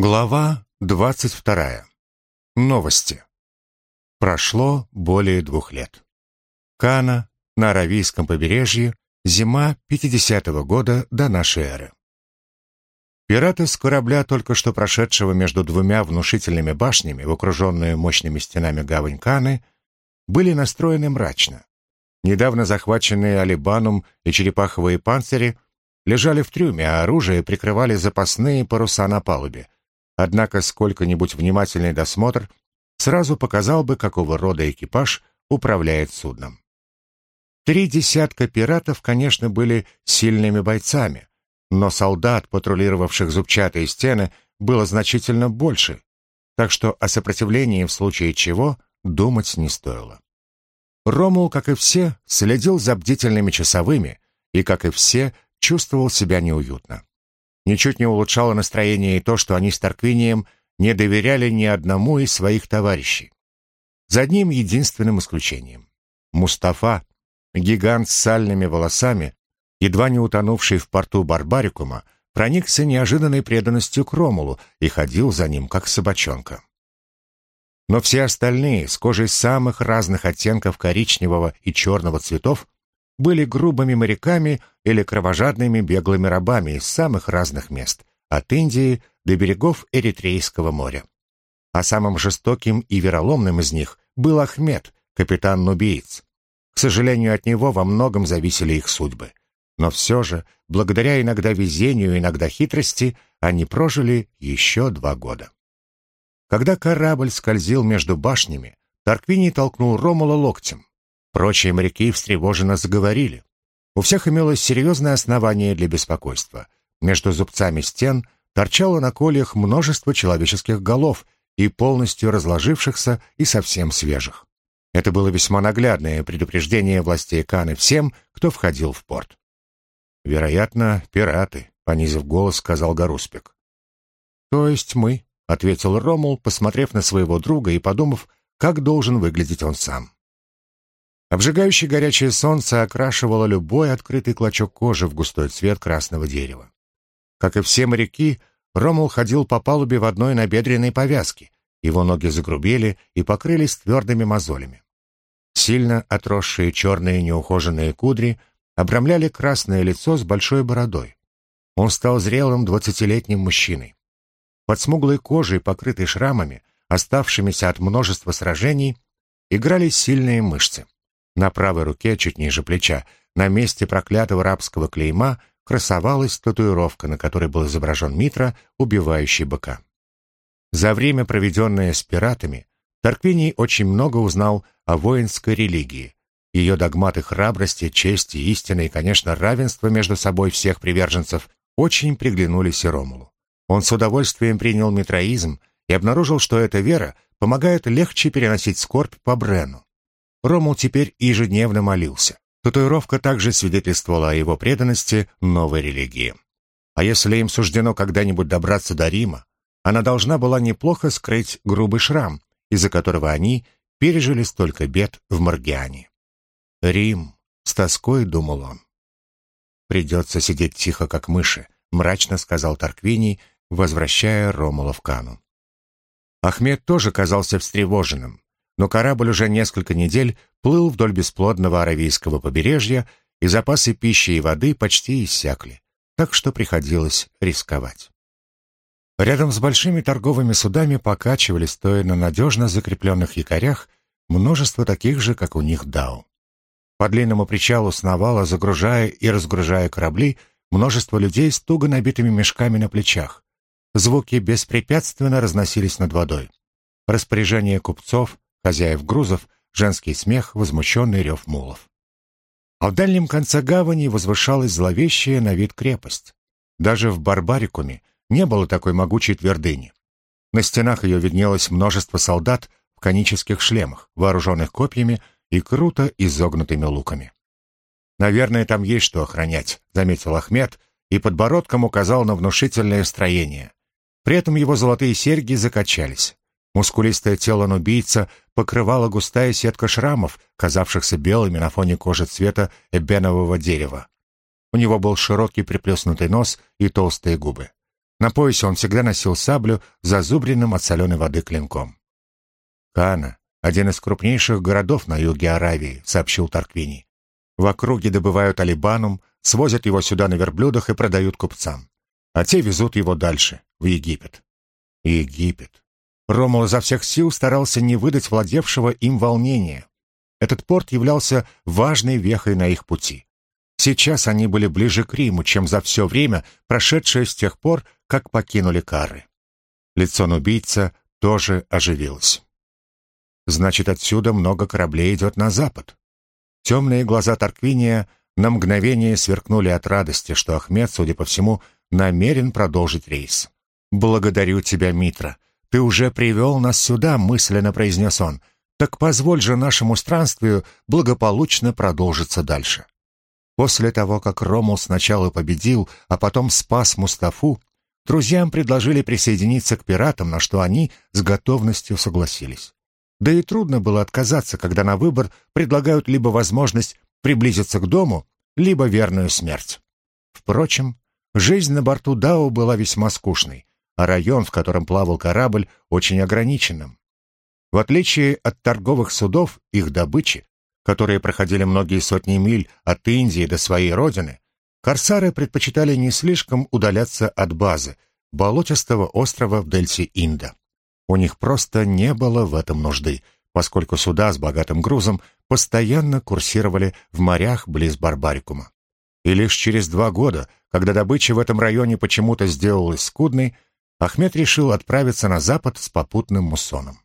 Глава двадцать вторая. Новости. Прошло более двух лет. Кана, на Аравийском побережье, зима 50-го года до нашей эры. Пираты с корабля, только что прошедшего между двумя внушительными башнями, в окруженную мощными стенами гавань Каны, были настроены мрачно. Недавно захваченные Алибанум и черепаховые панцири лежали в трюме, а оружие прикрывали запасные паруса на палубе — Однако сколько-нибудь внимательный досмотр сразу показал бы, какого рода экипаж управляет судном. Три десятка пиратов, конечно, были сильными бойцами, но солдат, патрулировавших зубчатые стены, было значительно больше, так что о сопротивлении в случае чего думать не стоило. Ромул, как и все, следил за бдительными часовыми и, как и все, чувствовал себя неуютно. Ничуть не улучшало настроение и то, что они с Тарквинием не доверяли ни одному из своих товарищей. За одним единственным исключением. Мустафа, гигант с сальными волосами, едва не утонувший в порту Барбарикума, проникся неожиданной преданностью к Ромулу и ходил за ним, как собачонка. Но все остальные, с кожей самых разных оттенков коричневого и черного цветов, были грубыми моряками или кровожадными беглыми рабами из самых разных мест, от Индии до берегов Эритрейского моря. А самым жестоким и вероломным из них был Ахмед, капитан-нубиец. К сожалению, от него во многом зависели их судьбы. Но все же, благодаря иногда везению, иногда хитрости, они прожили еще два года. Когда корабль скользил между башнями, Тарквини толкнул Ромула локтем. Прочие моряки встревоженно заговорили. У всех имелось серьезное основание для беспокойства. Между зубцами стен торчало на кольях множество человеческих голов и полностью разложившихся и совсем свежих. Это было весьма наглядное предупреждение властей Каны всем, кто входил в порт. «Вероятно, пираты», — понизив голос, сказал Гаруспик. «То есть мы», — ответил Ромул, посмотрев на своего друга и подумав, как должен выглядеть он сам. Обжигающее горячее солнце окрашивало любой открытый клочок кожи в густой цвет красного дерева. Как и все моряки, Ромул ходил по палубе в одной набедренной повязке. Его ноги загрубели и покрылись твердыми мозолями. Сильно отросшие черные неухоженные кудри обрамляли красное лицо с большой бородой. Он стал зрелым двадцатилетним мужчиной. Под смуглой кожей, покрытой шрамами, оставшимися от множества сражений, играли сильные мышцы. На правой руке, чуть ниже плеча, на месте проклятого рабского клейма, красовалась татуировка, на которой был изображен Митра, убивающий быка. За время, проведенное с пиратами, Тарквиний очень много узнал о воинской религии. Ее догматы храбрости, чести, истины и, конечно, равенства между собой всех приверженцев очень приглянулись и Ромулу. Он с удовольствием принял митроизм и обнаружил, что эта вера помогает легче переносить скорбь по Брену. Ромул теперь ежедневно молился. Татуировка также свидетельствовала о его преданности новой религии. А если им суждено когда-нибудь добраться до Рима, она должна была неплохо скрыть грубый шрам, из-за которого они пережили столько бед в Маргиане. «Рим», — с тоской думал он. «Придется сидеть тихо, как мыши», — мрачно сказал Тарквиний, возвращая Ромула в Кану. Ахмед тоже казался встревоженным но корабль уже несколько недель плыл вдоль бесплодного аравийского побережья, и запасы пищи и воды почти иссякли, так что приходилось рисковать. Рядом с большими торговыми судами покачивали, стоя на надежно закрепленных якорях, множество таких же, как у них дау. По длинному причалу сновало, загружая и разгружая корабли, множество людей с туго набитыми мешками на плечах. Звуки беспрепятственно разносились над водой. Распоряжение купцов, хозяев грузов, женский смех, возмущенный рев мулов. А в дальнем конце гавани возвышалась зловещая на вид крепость. Даже в Барбарикуме не было такой могучей твердыни. На стенах ее виднелось множество солдат в конических шлемах, вооруженных копьями и круто изогнутыми луками. «Наверное, там есть что охранять», — заметил Ахмед и подбородком указал на внушительное строение. При этом его золотые серьги закачались. Мускулистое тело нубийца покрывала густая сетка шрамов, казавшихся белыми на фоне кожи цвета эбенового дерева. У него был широкий приплюснутый нос и толстые губы. На поясе он всегда носил саблю с зазубренным от соленой воды клинком. «Кана — один из крупнейших городов на юге Аравии», — сообщил Тарквини. «В округе добывают алибанум, свозят его сюда на верблюдах и продают купцам. А те везут его дальше, в Египет». Египет. Ромул изо всех сил старался не выдать владевшего им волнения. Этот порт являлся важной вехой на их пути. Сейчас они были ближе к Риму, чем за все время, прошедшее с тех пор, как покинули Кары. Лицо убийца тоже оживилось. Значит, отсюда много кораблей идет на запад. Темные глаза Тарквиния на мгновение сверкнули от радости, что Ахмед, судя по всему, намерен продолжить рейс. «Благодарю тебя, Митра. Ты уже привел нас сюда», — мысленно произнес он. «Так позволь же нашему странствию благополучно продолжиться дальше». После того, как Ромул сначала победил, а потом спас Мустафу, друзьям предложили присоединиться к пиратам, на что они с готовностью согласились. Да и трудно было отказаться, когда на выбор предлагают либо возможность приблизиться к дому, либо верную смерть. Впрочем, жизнь на борту Дау была весьма скучной, а район, в котором плавал корабль, очень ограниченным. В отличие от торговых судов, их добычи которые проходили многие сотни миль от Индии до своей родины, корсары предпочитали не слишком удаляться от базы, болотистого острова в дельте Инда. У них просто не было в этом нужды, поскольку суда с богатым грузом постоянно курсировали в морях близ Барбарикума. И лишь через два года, когда добыча в этом районе почему-то сделалась скудной, Ахмед решил отправиться на запад с попутным муссоном.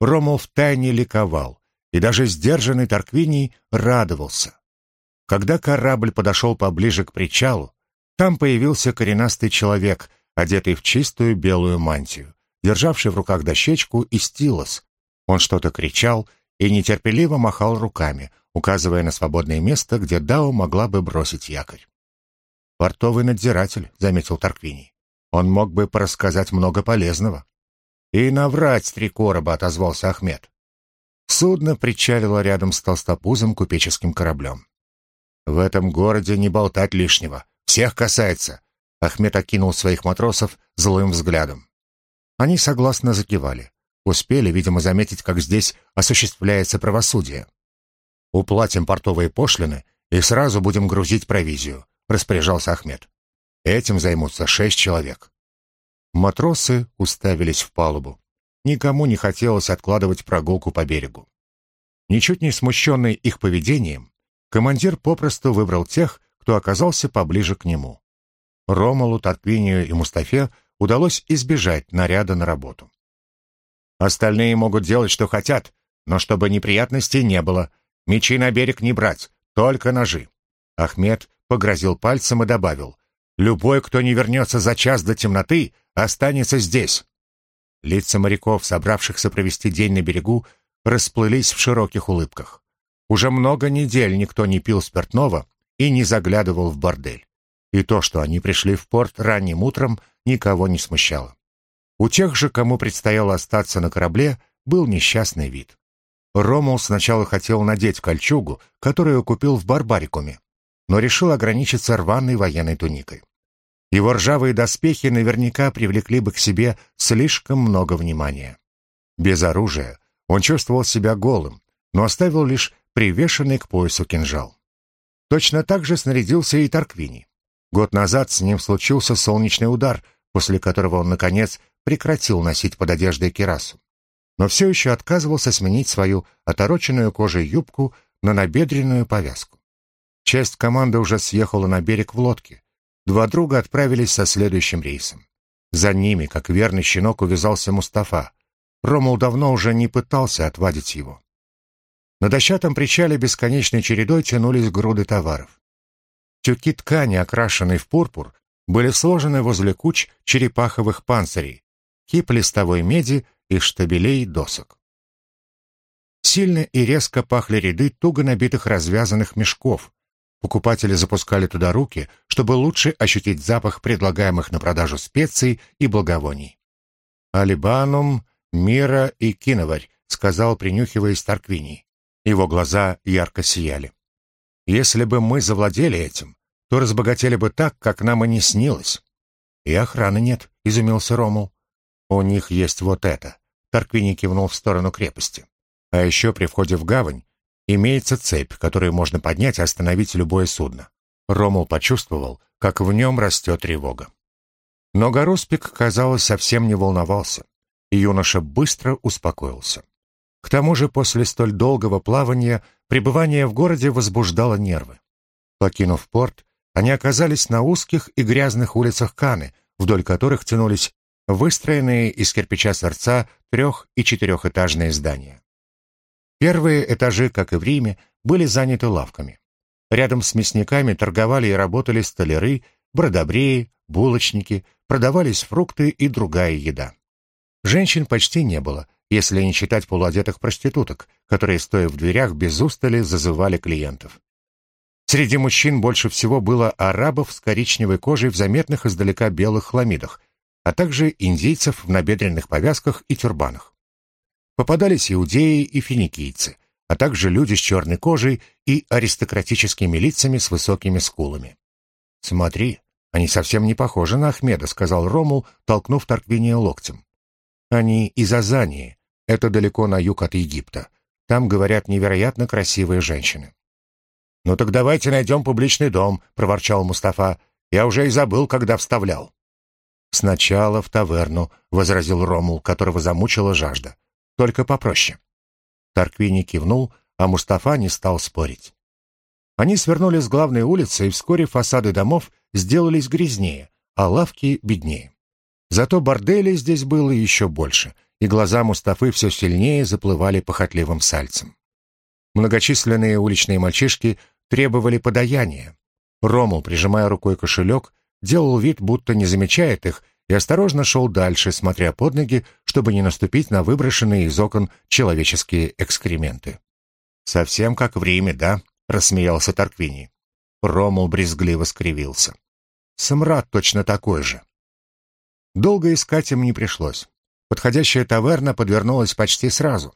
Ромул втайне ликовал, и даже сдержанный Тарквиний радовался. Когда корабль подошел поближе к причалу, там появился коренастый человек, одетый в чистую белую мантию, державший в руках дощечку и стилос. Он что-то кричал и нетерпеливо махал руками, указывая на свободное место, где Дао могла бы бросить якорь. «Портовый надзиратель», — заметил Тарквиний. «Он мог бы порассказать много полезного». «И наврать три короба», — отозвался Ахмед. Судно причалило рядом с толстопузым купеческим кораблем. «В этом городе не болтать лишнего. Всех касается!» Ахмед окинул своих матросов злым взглядом. Они согласно закивали. Успели, видимо, заметить, как здесь осуществляется правосудие. «Уплатим портовые пошлины и сразу будем грузить провизию», — распоряжался Ахмед. «Этим займутся шесть человек». Матросы уставились в палубу. Никому не хотелось откладывать прогулку по берегу. Ничуть не смущенный их поведением, командир попросту выбрал тех, кто оказался поближе к нему. Ромалу, Тарквинию и Мустафе удалось избежать наряда на работу. Остальные могут делать, что хотят, но чтобы неприятностей не было. Мечи на берег не брать, только ножи. Ахмед погрозил пальцем и добавил, «Любой, кто не вернется за час до темноты, останется здесь. Лица моряков, собравшихся провести день на берегу, расплылись в широких улыбках. Уже много недель никто не пил спиртного и не заглядывал в бордель. И то, что они пришли в порт ранним утром, никого не смущало. У тех же, кому предстояло остаться на корабле, был несчастный вид. Ромул сначала хотел надеть кольчугу, которую купил в Барбарикуме, но решил ограничиться рваной военной туникой. Его ржавые доспехи наверняка привлекли бы к себе слишком много внимания. Без оружия он чувствовал себя голым, но оставил лишь привешенный к поясу кинжал. Точно так же снарядился и Тарквини. Год назад с ним случился солнечный удар, после которого он, наконец, прекратил носить под одеждой кирасу. Но все еще отказывался сменить свою отороченную кожей юбку на набедренную повязку. Часть команды уже съехала на берег в лодке, Два друга отправились со следующим рейсом. За ними, как верный щенок, увязался Мустафа. Ромул давно уже не пытался отвадить его. На дощатом причале бесконечной чередой тянулись груды товаров. Тюки ткани, окрашенные в пурпур, были сложены возле куч черепаховых панцирей, кип листовой меди и штабелей досок. Сильно и резко пахли ряды туго набитых развязанных мешков, Покупатели запускали туда руки, чтобы лучше ощутить запах предлагаемых на продажу специй и благовоний. «Алибанум, мира и киноварь», — сказал, принюхиваясь Тарквини. Его глаза ярко сияли. «Если бы мы завладели этим, то разбогатели бы так, как нам и не снилось. «И охраны нет», — изумился Ромул. «У них есть вот это», — Тарквини кивнул в сторону крепости. «А еще при входе в гавань имеется цепь, которую можно поднять и остановить любое судно». Ромул почувствовал, как в нем растет тревога. Но Гаруспик, казалось, совсем не волновался, и юноша быстро успокоился. К тому же после столь долгого плавания пребывание в городе возбуждало нервы. Покинув порт, они оказались на узких и грязных улицах Каны, вдоль которых тянулись выстроенные из кирпича сердца трех- и четырехэтажные здания. Первые этажи, как и в Риме, были заняты лавками. Рядом с мясниками торговали и работали столяры, бродобреи, булочники, продавались фрукты и другая еда. Женщин почти не было, если не считать полуодетых проституток, которые, стоя в дверях, без устали зазывали клиентов. Среди мужчин больше всего было арабов с коричневой кожей в заметных издалека белых хламидах, а также индейцев в набедренных повязках и тюрбанах. Попадались иудеи и финикийцы, а также люди с черной кожей и аристократическими лицами с высокими скулами. «Смотри, они совсем не похожи на Ахмеда», — сказал Ромул, толкнув Тарквиния локтем. «Они из Азании, это далеко на юг от Египта. Там, говорят, невероятно красивые женщины. «Ну так давайте найдем публичный дом», — проворчал Мустафа. «Я уже и забыл, когда вставлял». «Сначала в таверну», — возразил Ромул, которого замучила жажда. «Только попроще». Тарквини кивнул, а Мустафа не стал спорить. Они свернули с главной улицы, и вскоре фасады домов сделались грязнее, а лавки беднее. Зато борделей здесь было еще больше — и глаза Мустафы все сильнее заплывали похотливым сальцем. Многочисленные уличные мальчишки требовали подаяния. Ромул, прижимая рукой кошелек, делал вид, будто не замечает их, и осторожно шел дальше, смотря под ноги, чтобы не наступить на выброшенные из окон человеческие экскременты. «Совсем как в Риме, да?» — рассмеялся Тарквини. Ромул брезгливо скривился. «Самрад точно такой же». Долго искать им не пришлось. Подходящая таверна подвернулась почти сразу.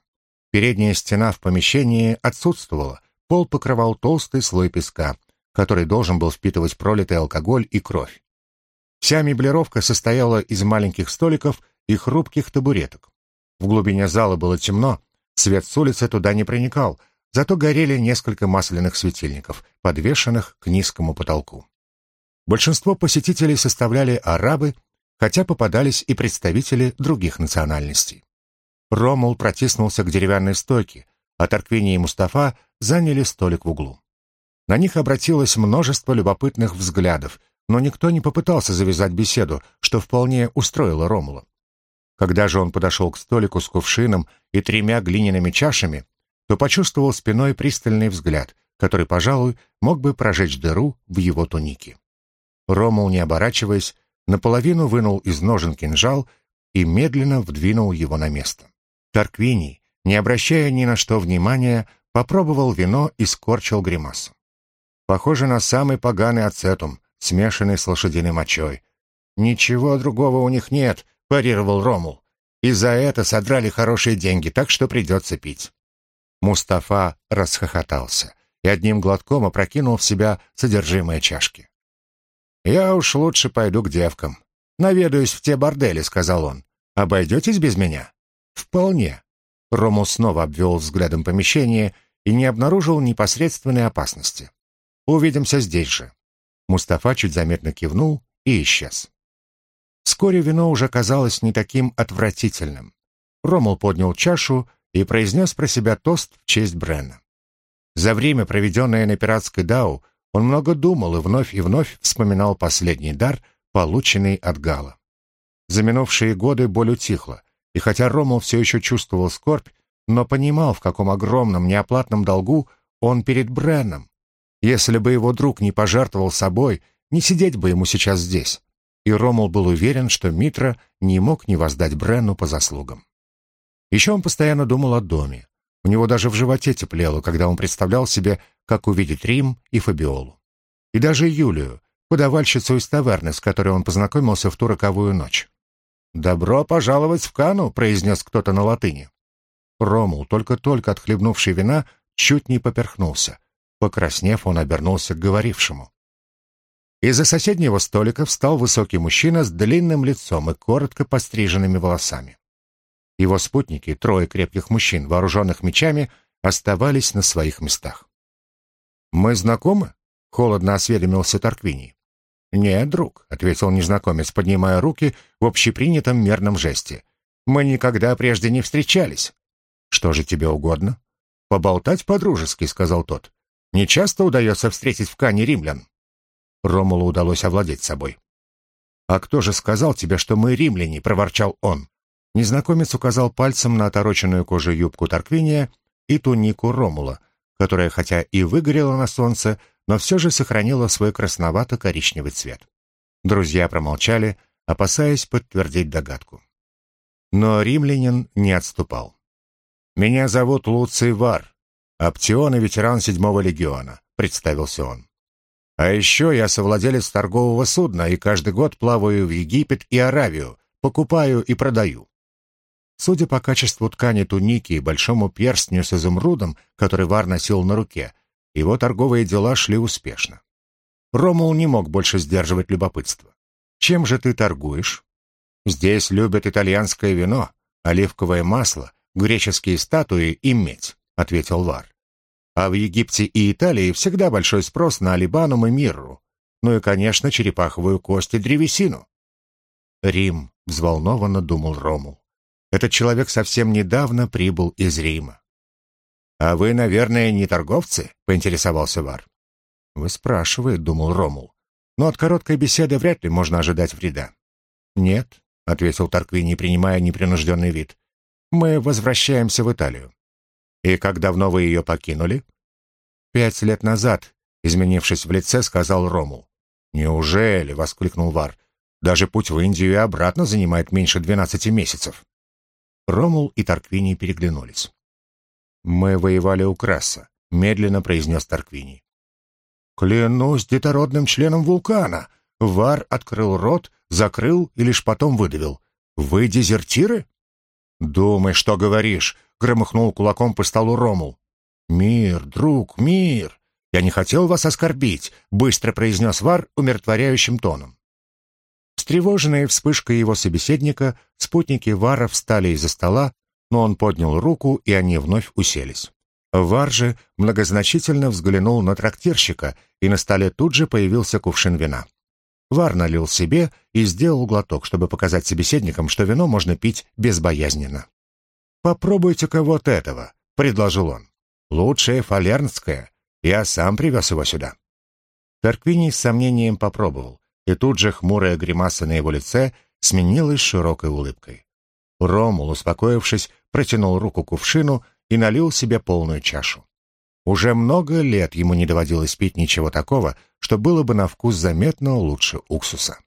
Передняя стена в помещении отсутствовала, пол покрывал толстый слой песка, который должен был впитывать пролитый алкоголь и кровь. Вся меблировка состояла из маленьких столиков и хрупких табуреток. В глубине зала было темно, свет с улицы туда не проникал, зато горели несколько масляных светильников, подвешенных к низкому потолку. Большинство посетителей составляли арабы хотя попадались и представители других национальностей. Ромул протиснулся к деревянной стойке, а Тарквини и Мустафа заняли столик в углу. На них обратилось множество любопытных взглядов, но никто не попытался завязать беседу, что вполне устроило Ромула. Когда же он подошел к столику с кувшином и тремя глиняными чашами, то почувствовал спиной пристальный взгляд, который, пожалуй, мог бы прожечь дыру в его тунике. Ромул, не оборачиваясь, наполовину вынул из ножен кинжал и медленно вдвинул его на место. Тарквини, не обращая ни на что внимания, попробовал вино и скорчил гримасу. Похоже на самый поганый ацетум, смешанный с лошадиной мочой. «Ничего другого у них нет», — парировал Ромул. «И за это содрали хорошие деньги, так что придется пить». Мустафа расхохотался и одним глотком опрокинул в себя содержимое чашки. «Я уж лучше пойду к девкам. Наведаюсь в те бордели», — сказал он. «Обойдетесь без меня?» «Вполне». Рому снова обвел взглядом помещение и не обнаружил непосредственной опасности. «Увидимся здесь же». Мустафа чуть заметно кивнул и исчез. Вскоре вино уже казалось не таким отвратительным. Ромул поднял чашу и произнес про себя тост в честь Брена. За время, проведенное на пиратской Дау, он много думал и вновь и вновь вспоминал последний дар, полученный от Гала. За минувшие годы боль утихла, и хотя Ромул все еще чувствовал скорбь, но понимал, в каком огромном неоплатном долгу он перед Бренном. Если бы его друг не пожертвовал собой, не сидеть бы ему сейчас здесь. И Ромул был уверен, что Митра не мог не воздать Бренну по заслугам. Еще он постоянно думал о доме. У него даже в животе теплело, когда он представлял себе, как увидеть Рим и Фабиолу. И даже Юлию, подавальщицу из таверны, с которой он познакомился в ту роковую ночь. «Добро пожаловать в Кану», — произнес кто-то на латыни. Ромул, только-только отхлебнувший вина, чуть не поперхнулся. Покраснев, он обернулся к говорившему. Из-за соседнего столика встал высокий мужчина с длинным лицом и коротко постриженными волосами. Его спутники, трое крепких мужчин, вооруженных мечами, оставались на своих местах. «Мы знакомы?» — холодно осведомился Тарквини. «Нет, друг», — ответил незнакомец, поднимая руки в общепринятом мерном жесте. «Мы никогда прежде не встречались». «Что же тебе угодно?» «Поболтать по-дружески», — сказал тот. «Не часто удается встретить в Кане римлян». Ромулу удалось овладеть собой. «А кто же сказал тебе, что мы римляне?» — проворчал он. Незнакомец указал пальцем на отороченную кожу юбку Тарквиния и тунику Ромула, которая хотя и выгорела на солнце, но все же сохранила свой красновато-коричневый цвет. Друзья промолчали, опасаясь подтвердить догадку. Но римлянин не отступал. «Меня зовут Луций Вар, Аптион и ветеран седьмого легиона», — представился он. «А еще я совладелец торгового судна и каждый год плаваю в Египет и Аравию, покупаю и продаю. Судя по качеству ткани туники и большому перстню с изумрудом, который Вар носил на руке, его торговые дела шли успешно. Ромул не мог больше сдерживать любопытство. «Чем же ты торгуешь?» «Здесь любят итальянское вино, оливковое масло, греческие статуи и медь», — ответил Вар. «А в Египте и Италии всегда большой спрос на алибанум и мирру, ну и, конечно, черепаховую кость и древесину». «Рим», — взволнованно думал Ромул. «Этот человек совсем недавно прибыл из Рима. «А вы, наверное, не торговцы?» — поинтересовался Вар. «Вы спрашиваете», — думал Ромул. «Но от короткой беседы вряд ли можно ожидать вреда». «Нет», — ответил Тарквини, принимая непринужденный вид. «Мы возвращаемся в Италию». «И как давно вы ее покинули?» «Пять лет назад», — изменившись в лице, сказал Ромул. «Неужели?» — воскликнул Вар. «Даже путь в Индию и обратно занимает меньше двенадцати месяцев». Ромул и Тарквини переглянулись. «Мы воевали у Краса», — медленно произнес Тарквини. «Клянусь детородным членом вулкана!» Вар открыл рот, закрыл и лишь потом выдавил. «Вы дезертиры?» «Думай, что говоришь!» — громыхнул кулаком по столу Ромул. «Мир, друг, мир! Я не хотел вас оскорбить!» — быстро произнес Вар умиротворяющим тоном. Встревоженные вспышкой его собеседника, спутники Вара встали из-за стола но он поднял руку, и они вновь уселись. Вар же многозначительно взглянул на трактирщика, и на столе тут же появился кувшин вина. Вар налил себе и сделал глоток, чтобы показать собеседникам, что вино можно пить безбоязненно. «Попробуйте-ка вот этого», — предложил он. «Лучшее фалернское. Я сам привез его сюда». Тарквиний с сомнением попробовал, и тут же хмурая гримаса на его лице сменилась широкой улыбкой. Ромул, успокоившись, протянул руку к кувшину и налил себе полную чашу. Уже много лет ему не доводилось пить ничего такого, что было бы на вкус заметно лучше уксуса.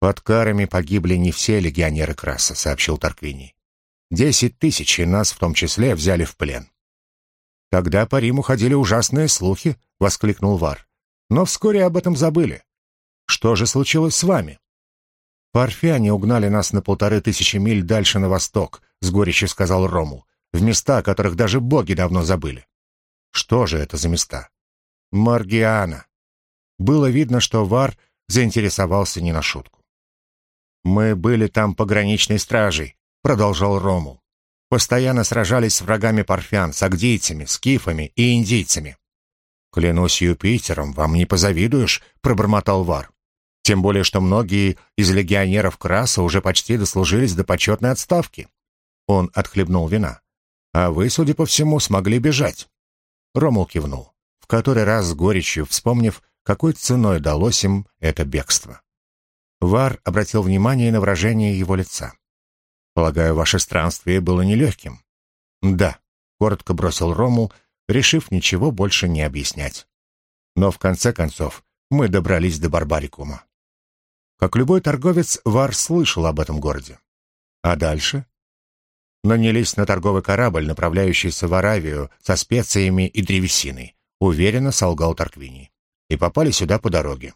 «Под карами погибли не все легионеры Краса», — сообщил Тарквини. «Десять тысяч, и нас в том числе, взяли в плен». «Тогда по Риму ходили ужасные слухи», — воскликнул Вар. «Но вскоре об этом забыли. Что же случилось с вами?» «Парфяне угнали нас на полторы тысячи миль дальше на восток», — с горечью сказал Рому, «в места, о которых даже боги давно забыли». «Что же это за места?» «Маргиана». Было видно, что Вар заинтересовался не на шутку. «Мы были там пограничной стражей», — продолжал Рому. «Постоянно сражались с врагами парфян, с агдийцами, скифами и индийцами». «Клянусь Юпитером, вам не позавидуешь», — пробормотал Вар. Тем более, что многие из легионеров Краса уже почти дослужились до почетной отставки. Он отхлебнул вина. А вы, судя по всему, смогли бежать. Ромул кивнул, в который раз с горечью вспомнив, какой ценой далось им это бегство. Вар обратил внимание на выражение его лица. «Полагаю, ваше странствие было нелегким?» «Да», — коротко бросил Ромул, решив ничего больше не объяснять. Но в конце концов мы добрались до Барбарикума. Как любой торговец, Вар слышал об этом городе. А дальше? Нанялись на торговый корабль, направляющийся в Аравию со специями и древесиной, уверенно солгал Тарквини. И попали сюда по дороге.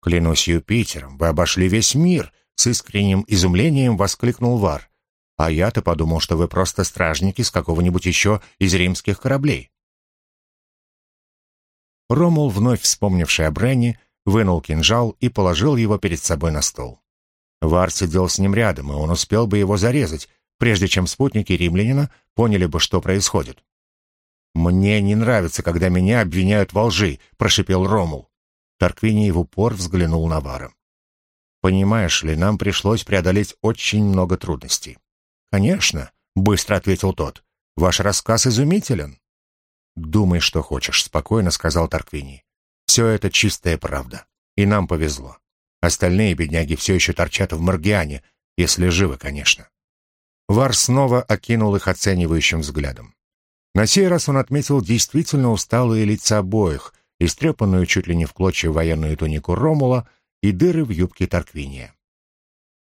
«Клянусь Юпитером, вы обошли весь мир!» С искренним изумлением воскликнул Вар. «А я-то подумал, что вы просто стражники с какого-нибудь еще из римских кораблей». Ромул, вновь вспомнивший о Бренне, вынул кинжал и положил его перед собой на стол. Вар сидел с ним рядом, и он успел бы его зарезать, прежде чем спутники римлянина поняли бы, что происходит. «Мне не нравится, когда меня обвиняют во лжи», — прошипел Ромул. Тарквиний в упор взглянул на Вара. «Понимаешь ли, нам пришлось преодолеть очень много трудностей». «Конечно», — быстро ответил тот. «Ваш рассказ изумителен». «Думай, что хочешь», — спокойно сказал Тарквиний. «Все это чистая правда. И нам повезло. Остальные бедняги все еще торчат в Маргиане, если живы, конечно». Вар снова окинул их оценивающим взглядом. На сей раз он отметил действительно усталые лица обоих, истрепанную чуть ли не в клочья военную тунику Ромула и дыры в юбке Тарквиния.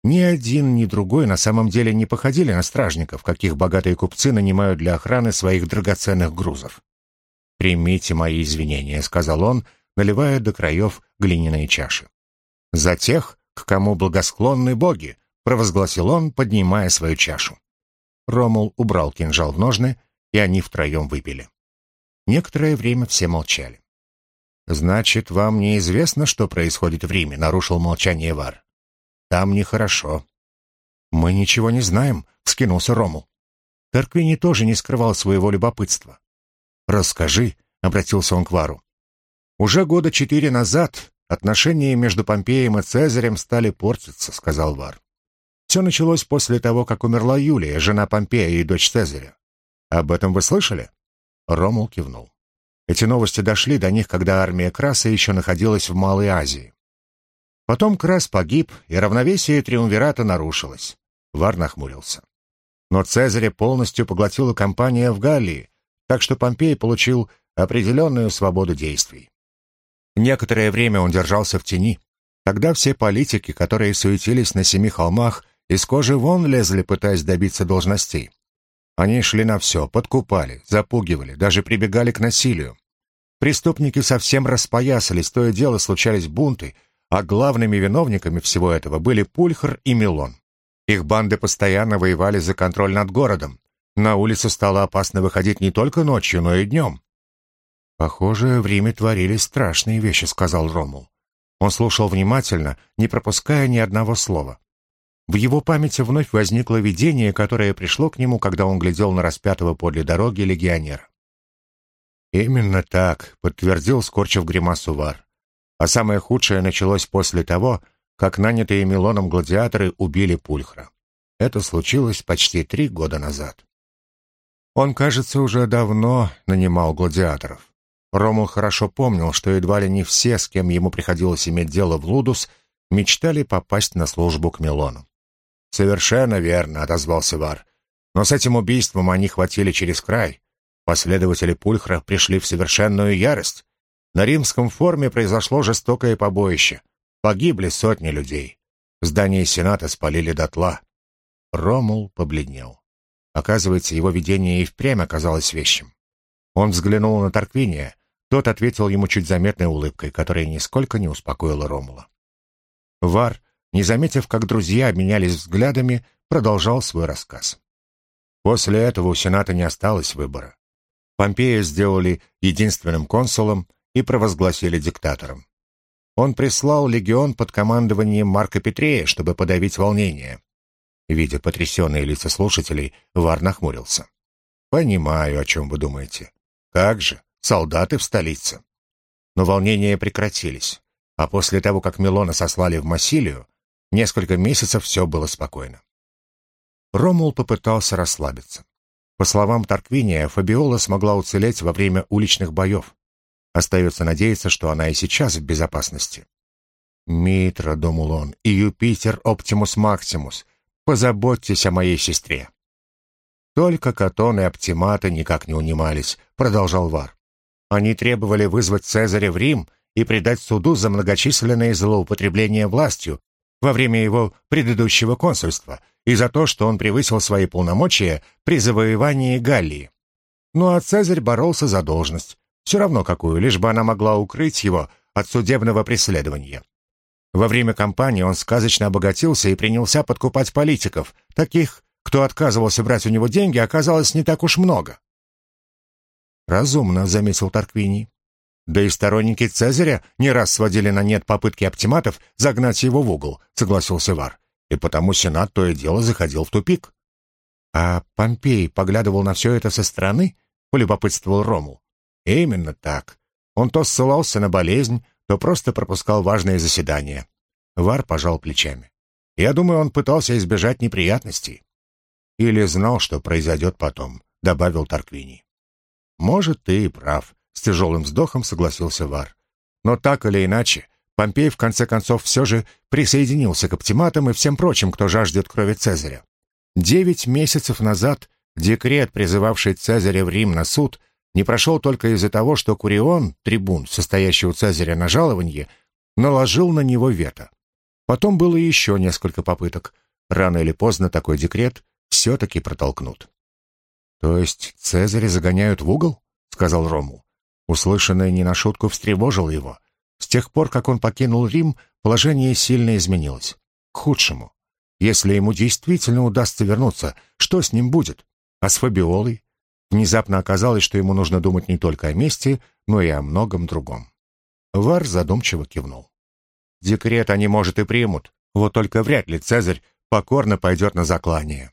Ни один, ни другой на самом деле не походили на стражников, каких богатые купцы нанимают для охраны своих драгоценных грузов. «Примите мои извинения», — сказал он, наливая до краев глиняные чаши. «За тех, к кому благосклонны боги», провозгласил он, поднимая свою чашу. Ромул убрал кинжал в ножны, и они втроем выпили. Некоторое время все молчали. «Значит, вам неизвестно, что происходит в Риме?» — нарушил молчание Вар. «Там нехорошо». «Мы ничего не знаем», — вскинулся Ромул. Тарквини тоже не скрывал своего любопытства. «Расскажи», — обратился он к Вару. «Уже года четыре назад отношения между Помпеем и Цезарем стали портиться», — сказал Вар. Все началось после того, как умерла Юлия, жена Помпея и дочь Цезаря. Об этом вы слышали?» Ромул кивнул. Эти новости дошли до них, когда армия Краса еще находилась в Малой Азии. Потом Крас погиб, и равновесие Триумвирата нарушилось. Вар нахмурился. Но Цезаря полностью поглотила кампания в Галлии, так что Помпей получил определенную свободу действий. Некоторое время он держался в тени. Тогда все политики, которые суетились на семи холмах, из кожи вон лезли, пытаясь добиться должностей. Они шли на все, подкупали, запугивали, даже прибегали к насилию. Преступники совсем распоясались, то и дело случались бунты, а главными виновниками всего этого были Пульхар и Милон. Их банды постоянно воевали за контроль над городом. На улицу стало опасно выходить не только ночью, но и днем. «Похоже, в Риме творились страшные вещи», — сказал Ромул. Он слушал внимательно, не пропуская ни одного слова. В его памяти вновь возникло видение, которое пришло к нему, когда он глядел на распятого подле дороги легионера. «Именно так», — подтвердил, скорчив гримасу Вар. А самое худшее началось после того, как нанятые Милоном гладиаторы убили Пульхра. Это случилось почти три года назад. Он, кажется, уже давно нанимал гладиаторов. Ромул хорошо помнил, что едва ли не все, с кем ему приходилось иметь дело в Лудус, мечтали попасть на службу к Милону. «Совершенно верно», — отозвался Вар. «Но с этим убийством они хватили через край. Последователи Пульхра пришли в совершенную ярость. На римском форуме произошло жестокое побоище. Погибли сотни людей. Здание Сената спалили дотла». Ромул побледнел. Оказывается, его видение и впрямь оказалось вещим. Он взглянул на Тарквиния. Тот ответил ему чуть заметной улыбкой, которая нисколько не успокоила Ромула. Вар не заметив, как друзья обменялись взглядами, продолжал свой рассказ. После этого у Сената не осталось выбора. Помпея сделали единственным консулом и провозгласили диктатором. Он прислал легион под командованием Марка Петрея, чтобы подавить волнение. Видя потрясенные лица слушателей, Вар нахмурился. «Понимаю, о чем вы думаете. Как же, солдаты в столице». Но волнения прекратились, а после того, как Милона сослали в Массилию, Несколько месяцев все было спокойно. Ромул попытался расслабиться. По словам Тарквиния, Фабиола смогла уцелеть во время уличных боев. Остается надеяться, что она и сейчас в безопасности. «Митра», — думал он, — «и Юпитер Оптимус Максимус, позаботьтесь о моей сестре». Только Катон и Оптиматы никак не унимались, продолжал Вар. Они требовали вызвать Цезаря в Рим и предать суду за многочисленные злоупотребления властью, во время его предыдущего консульства и за то, что он превысил свои полномочия при завоевании Галлии. Ну а Цезарь боролся за должность, все равно какую, лишь бы она могла укрыть его от судебного преследования. Во время кампании он сказочно обогатился и принялся подкупать политиков, таких, кто отказывался брать у него деньги, оказалось не так уж много. «Разумно», — заметил Тарквини. Да и сторонники Цезаря не раз сводили на нет попытки оптиматов загнать его в угол, согласился Вар. И потому Сенат то и дело заходил в тупик. А Помпей поглядывал на все это со стороны, полюбопытствовал Рому. Именно так. Он то ссылался на болезнь, то просто пропускал важные заседания. Вар пожал плечами. Я думаю, он пытался избежать неприятностей. Или знал, что произойдет потом, добавил Тарквини. Может, ты и прав, с тяжелым вздохом согласился Вар. Но так или иначе, Помпей в конце концов все же присоединился к оптиматам и всем прочим, кто жаждет крови Цезаря. Девять месяцев назад декрет, призывавший Цезаря в Рим на суд, не прошел только из-за того, что Курион, трибун, состоящий у Цезаря на жалованье, наложил на него вето. Потом было еще несколько попыток. Рано или поздно такой декрет все-таки протолкнут. «То есть Цезаря загоняют в угол?» — сказал Рому. Услышанное не на шутку встревожило его. С тех пор, как он покинул Рим, положение сильно изменилось. К худшему. Если ему действительно удастся вернуться, что с ним будет? А с Фабиолой? Внезапно оказалось, что ему нужно думать не только о мести, но и о многом другом. Вар задумчиво кивнул. Декрет они, может, и примут, вот только вряд ли Цезарь покорно пойдет на заклание.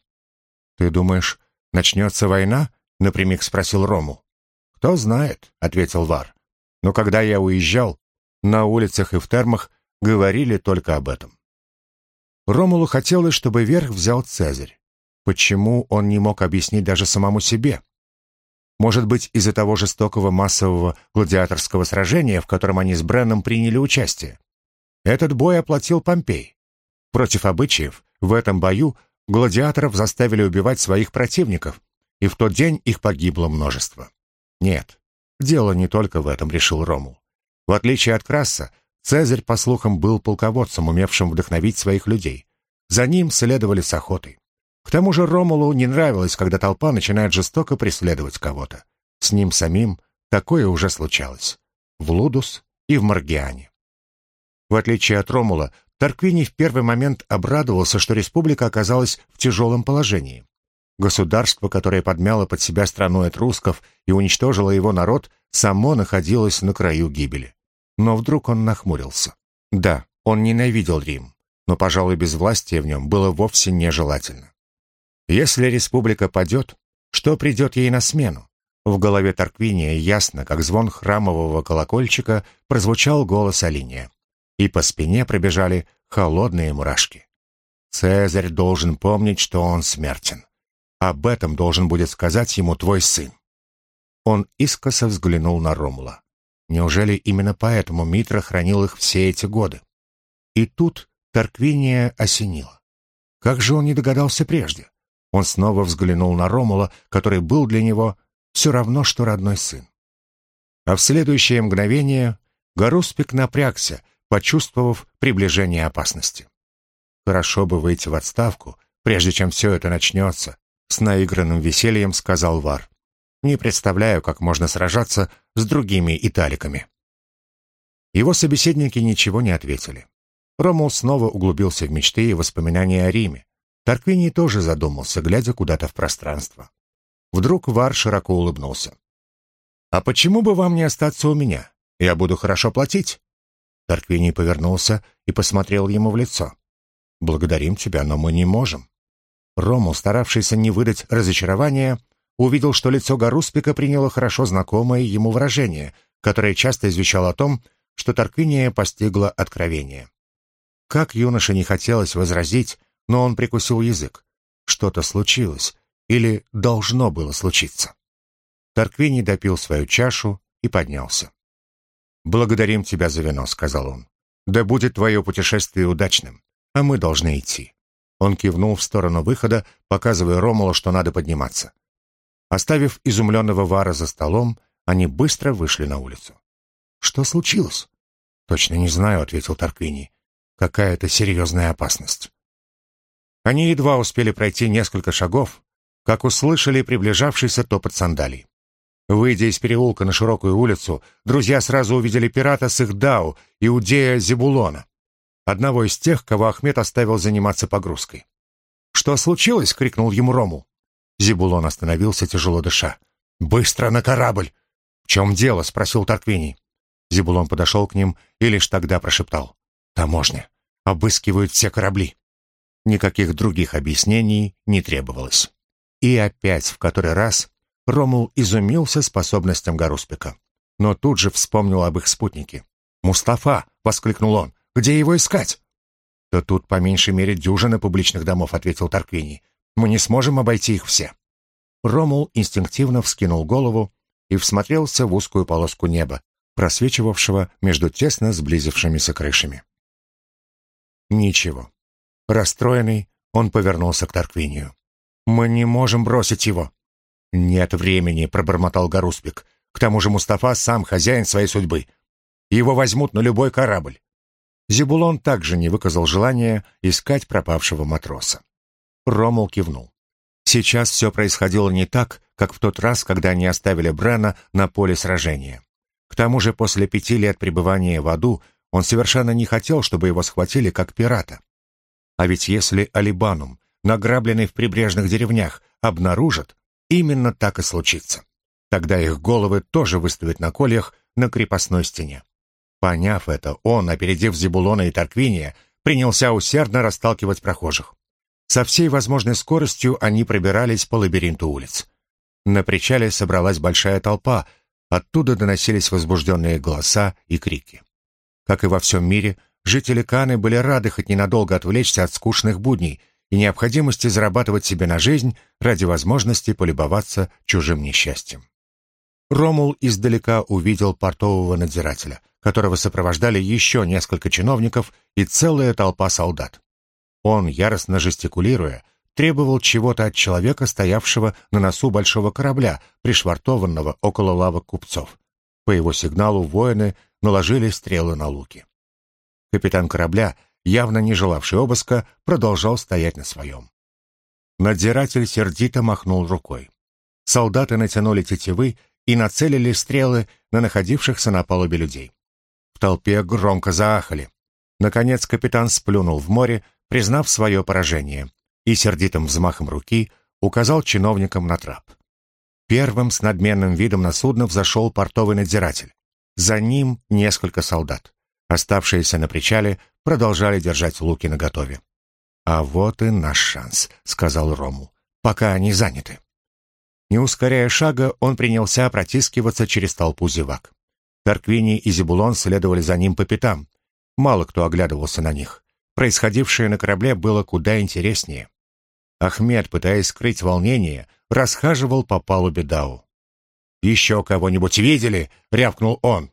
«Ты думаешь, начнется война?» — напрямик спросил Рому. «Кто знает», — ответил Вар. «Но когда я уезжал, на улицах и в термах говорили только об этом». Ромулу хотелось, чтобы верх взял Цезарь. Почему он не мог объяснить даже самому себе? Может быть, из-за того жестокого массового гладиаторского сражения, в котором они с Бреном приняли участие. Этот бой оплатил Помпей. Против обычаев в этом бою гладиаторов заставили убивать своих противников, и в тот день их погибло множество. Нет, дело не только в этом, решил Ромул. В отличие от Краса, Цезарь, по слухам, был полководцем, умевшим вдохновить своих людей. За ним следовали с охотой. К тому же Ромулу не нравилось, когда толпа начинает жестоко преследовать кого-то. С ним самим такое уже случалось. В Лудус и в Маргиане. В отличие от Ромула, Тарквини в первый момент обрадовался, что республика оказалась в тяжелом положении. Государство, которое подмяло под себя страну этрусков и уничтожило его народ, само находилось на краю гибели. Но вдруг он нахмурился. Да, он ненавидел Рим, но, пожалуй, безвластие в нем было вовсе нежелательно. Если республика падет, что придет ей на смену? В голове Тарквиния ясно, как звон храмового колокольчика, прозвучал голос Алиния и по спине пробежали холодные мурашки. Цезарь должен помнить, что он смертен. Об этом должен будет сказать ему твой сын. Он искоса взглянул на Ромула. Неужели именно поэтому Митра хранил их все эти годы? И тут Тарквиния осенила. Как же он не догадался прежде? Он снова взглянул на Ромула, который был для него все равно, что родной сын. А в следующее мгновение Гаруспик напрягся, почувствовав приближение опасности. «Хорошо бы выйти в отставку, прежде чем все это начнется», с наигранным весельем сказал Вар. «Не представляю, как можно сражаться с другими италиками». Его собеседники ничего не ответили. Ромул снова углубился в мечты и воспоминания о Риме. Тарквиний тоже задумался, глядя куда-то в пространство. Вдруг Вар широко улыбнулся. «А почему бы вам не остаться у меня? Я буду хорошо платить». Тарквиний повернулся и посмотрел ему в лицо. «Благодарим тебя, но мы не можем». Рому, старавшийся не выдать разочарования, увидел, что лицо Гаруспика приняло хорошо знакомое ему выражение, которое часто извещало о том, что Тарквиния постигла откровение. Как юноше не хотелось возразить, но он прикусил язык. Что-то случилось или должно было случиться. Тарквини допил свою чашу и поднялся. «Благодарим тебя за вино», — сказал он. «Да будет твое путешествие удачным, а мы должны идти». Он кивнул в сторону выхода, показывая Ромулу, что надо подниматься. Оставив изумленного Вара за столом, они быстро вышли на улицу. «Что случилось?» «Точно не знаю», — ответил Тарквини. «Какая-то серьезная опасность». Они едва успели пройти несколько шагов, как услышали приближавшийся топот сандалий. Выйдя из переулка на широкую улицу, друзья сразу увидели пирата с иудея Зебулона, одного из тех, кого Ахмед оставил заниматься погрузкой. «Что случилось?» — крикнул ему Рому. Зебулон остановился, тяжело дыша. «Быстро на корабль!» «В чем дело?» — спросил Тарквини. Зебулон подошел к ним и лишь тогда прошептал. «Таможня! Обыскивают все корабли!» Никаких других объяснений не требовалось. И опять, в который раз, Ромул изумился способностям Гаруспика. Но тут же вспомнил об их спутнике. «Мустафа!» — воскликнул он. «Где его искать?» «Да тут по меньшей мере дюжина публичных домов», — ответил Тарквини. «Мы не сможем обойти их все». Ромул инстинктивно вскинул голову и всмотрелся в узкую полоску неба, просвечивавшего между тесно сблизившимися крышами. Ничего. Расстроенный, он повернулся к Тарквинию. «Мы не можем бросить его». «Нет времени», — пробормотал Гаруспик. «К тому же Мустафа сам хозяин своей судьбы. Его возьмут на любой корабль». Зебулон также не выказал желания искать пропавшего матроса. Ромул кивнул. Сейчас все происходило не так, как в тот раз, когда они оставили Брена на поле сражения. К тому же после пяти лет пребывания в аду он совершенно не хотел, чтобы его схватили как пирата. А ведь если Алибанум, награбленный в прибрежных деревнях, обнаружат, именно так и случится. Тогда их головы тоже выставят на кольях на крепостной стене. Поняв это, он, опередив Зебулона и Тарквиния, принялся усердно расталкивать прохожих. Со всей возможной скоростью они пробирались по лабиринту улиц. На причале собралась большая толпа, оттуда доносились возбужденные голоса и крики. Как и во всем мире, жители Каны были рады хоть ненадолго отвлечься от скучных будней и необходимости зарабатывать себе на жизнь ради возможности полюбоваться чужим несчастьем. Ромул издалека увидел портового надзирателя, которого сопровождали еще несколько чиновников и целая толпа солдат. Он, яростно жестикулируя, требовал чего-то от человека, стоявшего на носу большого корабля, пришвартованного около лавок купцов. По его сигналу воины наложили стрелы на луки. Капитан корабля, явно не желавший обыска, продолжал стоять на своем. Надзиратель сердито махнул рукой. Солдаты натянули тетивы и нацелили стрелы на находившихся на палубе людей. В толпе громко заахали. Наконец капитан сплюнул в море, признав свое поражение, и сердитым взмахом руки указал чиновникам на трап. Первым с надменным видом на судно взошел портовый надзиратель. За ним несколько солдат. Оставшиеся на причале продолжали держать луки наготове. «А вот и наш шанс», — сказал Рому, — «пока они заняты». Не ускоряя шага, он принялся протискиваться через толпу зевак. Тарквини и Зебулон следовали за ним по пятам. Мало кто оглядывался на них. Происходившее на корабле было куда интереснее. Ахмед, пытаясь скрыть волнение, расхаживал по палубе Дау. «Еще кого-нибудь видели?» — рявкнул он.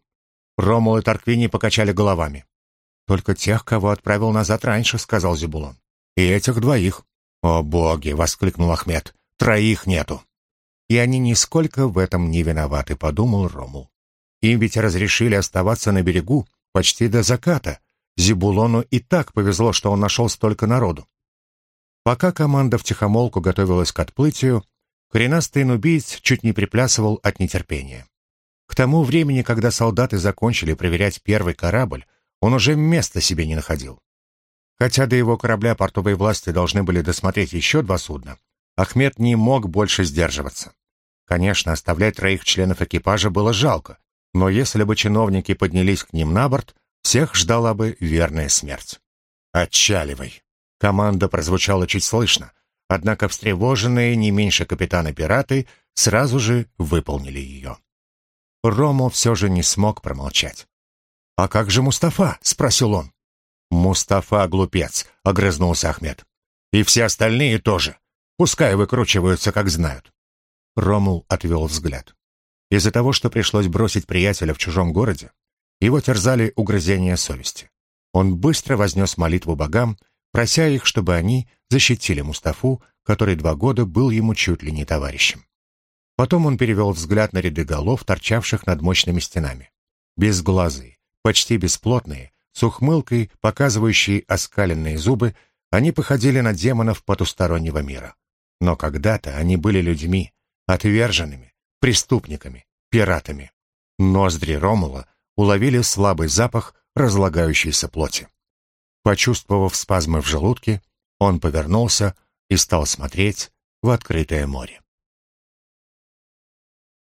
Ромул и Тарквини покачали головами. «Только тех, кого отправил назад раньше», — сказал Зибулон. «И этих двоих». «О, боги!» — воскликнул Ахмед. «Троих нету». «И они нисколько в этом не виноваты», — подумал Ромул. «Им ведь разрешили оставаться на берегу почти до заката, Зибулону и так повезло, что он нашел столько народу. Пока команда втихомолку готовилась к отплытию, коренастый нубиец чуть не приплясывал от нетерпения. К тому времени, когда солдаты закончили проверять первый корабль, он уже места себе не находил. Хотя до его корабля портовые власти должны были досмотреть еще два судна, Ахмед не мог больше сдерживаться. Конечно, оставлять троих членов экипажа было жалко, но если бы чиновники поднялись к ним на борт, всех ждала бы верная смерть. «Отчаливай!» Команда прозвучала чуть слышно, однако встревоженные не меньше капитана-пираты сразу же выполнили ее. Рому все же не смог промолчать. «А как же Мустафа?» — спросил он. «Мустафа, глупец!» — огрызнулся Ахмед. «И все остальные тоже. Пускай выкручиваются, как знают». Ромул отвел взгляд. Из-за того, что пришлось бросить приятеля в чужом городе, его терзали угрызения совести. Он быстро вознес молитву богам, прося их, чтобы они защитили Мустафу, который два года был ему чуть ли не товарищем. Потом он перевел взгляд на ряды голов, торчавших над мощными стенами. Безглазые, почти бесплотные, с ухмылкой, показывающие оскаленные зубы, они походили на демонов потустороннего мира. Но когда-то они были людьми, отверженными, преступниками, пиратами. Ноздри Ромула уловили слабый запах разлагающейся плоти. Почувствовав спазмы в желудке, он повернулся и стал смотреть в открытое море.